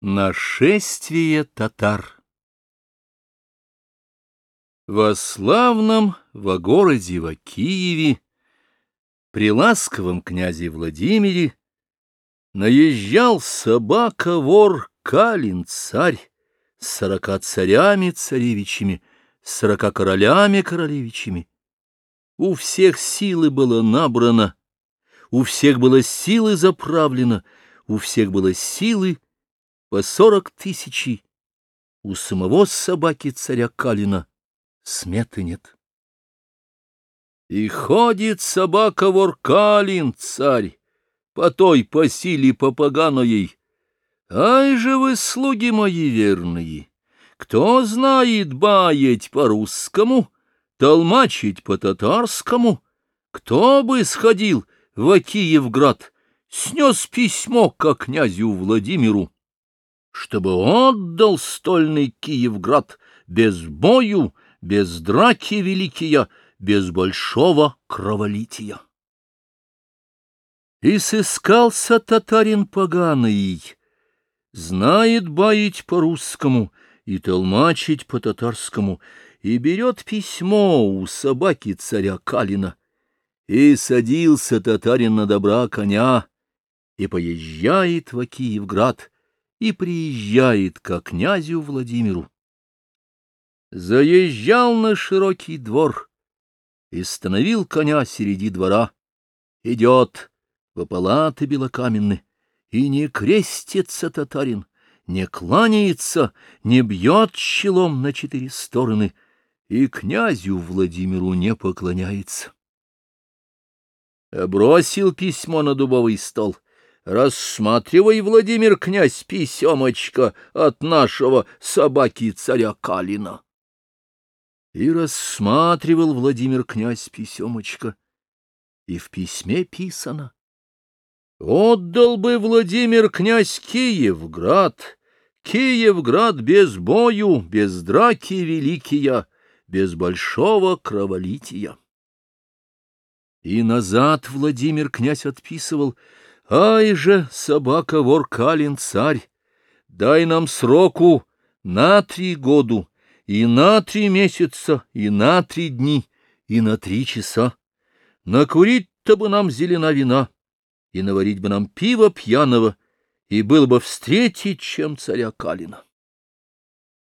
Нашествие татар Во славном, во городе, во Киеве, При ласковом князе Владимире Наезжал собака-вор Калин-царь С сорока царями-царевичами, С сорока королями-королевичами. У всех силы было набрано, У всех было силы заправлено, У всех было силы по сорок тысячи. У самого собаки царя Калина сметы нет. И ходит собака вор Калин, царь, по той по силе по поганой. Ай же вы, слуги мои верные, кто знает баять по-русскому, толмачить по-татарскому, кто бы сходил в Киевград, снес письмо к князю Владимиру, чтобы отдал стольный Киевград без бою, без драки великия, без большого кроволития. И сыскался татарин поганый, знает баить по-русскому и толмачить по-татарскому, и берет письмо у собаки царя Калина. И садился татарин на добра коня, и поезжает в Киевград, и приезжает к князю Владимиру. Заезжал на широкий двор и становил коня среди двора. Идет по палаты белокаменны, и не крестится татарин, не кланяется, не бьет челом на четыре стороны, и князю Владимиру не поклоняется. Бросил письмо на дубовый стол — Рассматривай, Владимир князь, писемочка от нашего собаки царя Калина. И рассматривал Владимир князь писемочка, и в письме писано. Отдал бы Владимир князь Киевград, Киевград без бою, без драки великия, без большого кроволития. И назад Владимир князь отписывал — Ай же, собака-вор Калин-царь, дай нам сроку на три году, и на три месяца, и на три дни, и на три часа. Накурить-то бы нам зелена вина, и наварить бы нам пиво пьяного, и было бы встретить, чем царя Калина.